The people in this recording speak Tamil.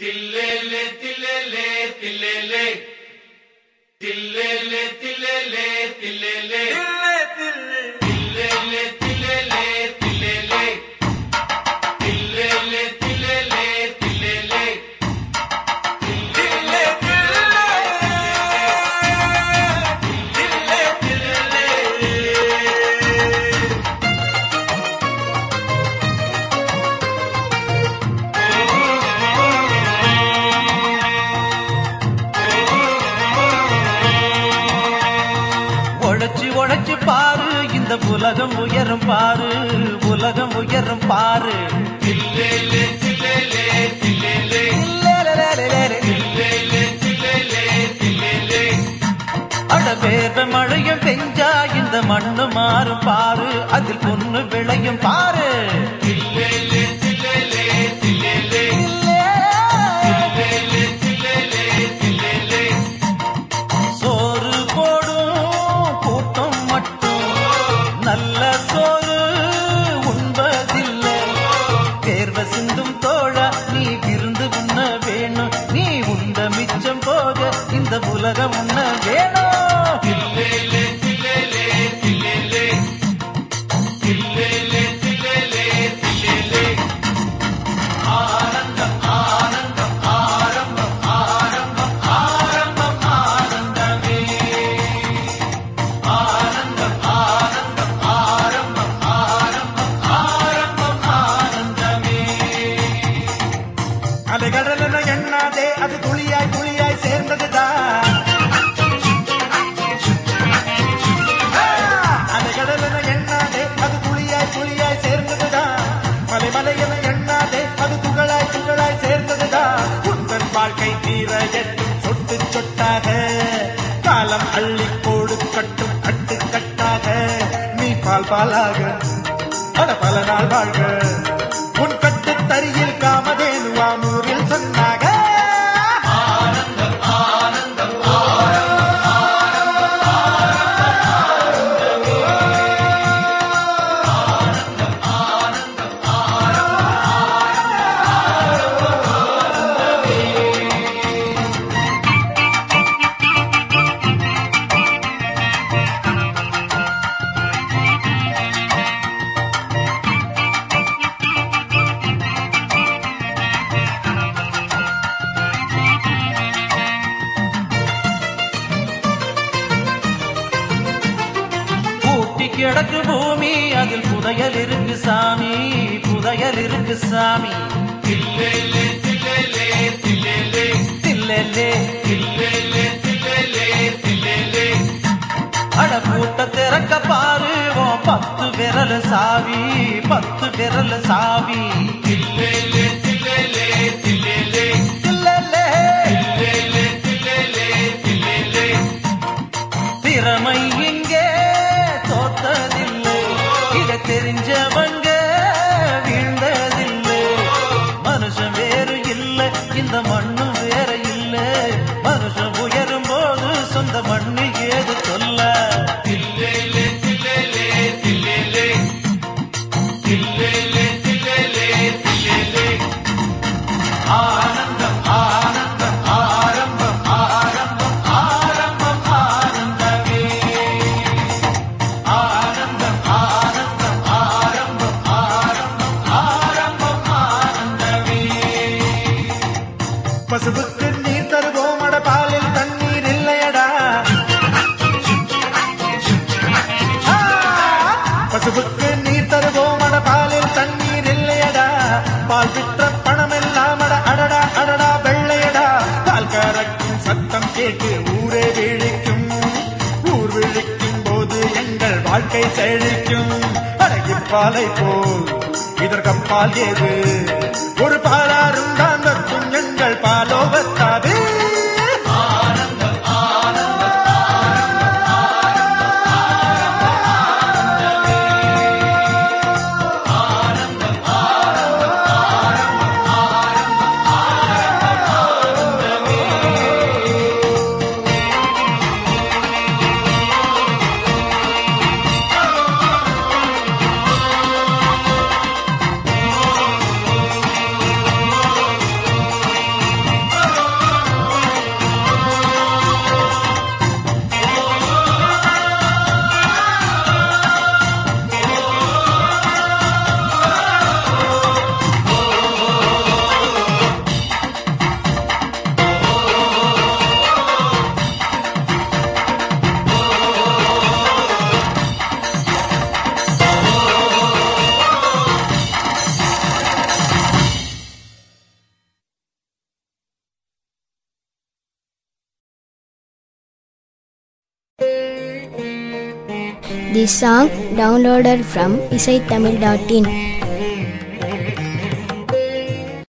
Tilele, tilele, tilele. Tilele, tilele, tilele. இந்த உலகம் உயரும் பாரு உலகம் உயரும் பாரு. தில்லேலே தில்லேலே அட வேர்வ மழையும் பெஞ்சா இந்த மண்ணு மாறும் பாரு அதில் பொண்ணு விளையும் பாரு. உலகம் பாலாக. அட பல நாள் வாழ்க. உன் கட்டு தரியில் காமதேனுவாமூரில் சொன்ன பூட்டி கிடக்கு பூமி அதில் புதையல் இருக்கு சாமி புதையல் இருக்கு சாமி. தில்லேலே தில்லேலே தில்லேலே தில்லேலே தில்லேலே அட பூட்ட திறக்க பாரு உன் பத்து விரல் சாவி பத்து விரல் சாவி. தில்லேலே தெரிஞ்சவன் பசுவுக்கு நீர் தருவோம். அட பாலில் தண்ணீர் இல்லையடா. பசுவுக்கு நீர் தருவோம். அட பாலில் தண்ணீர் இல்லையடா. பால் விற்ற பணம் எல்லாம் அட அடடா அடடா வெள்ளையடா. பால் கறக்கும் சத்தம் கேட்டு ஊரே விழிக்கும். ஊர் விழிக்கும் போது எங்கள் வாழ்க்கை செழிக்கும். அடகிப்பாலை போல் இதற்கப்பால் ஏது? ஒரு Bala This song downloaded from isaitamil.in.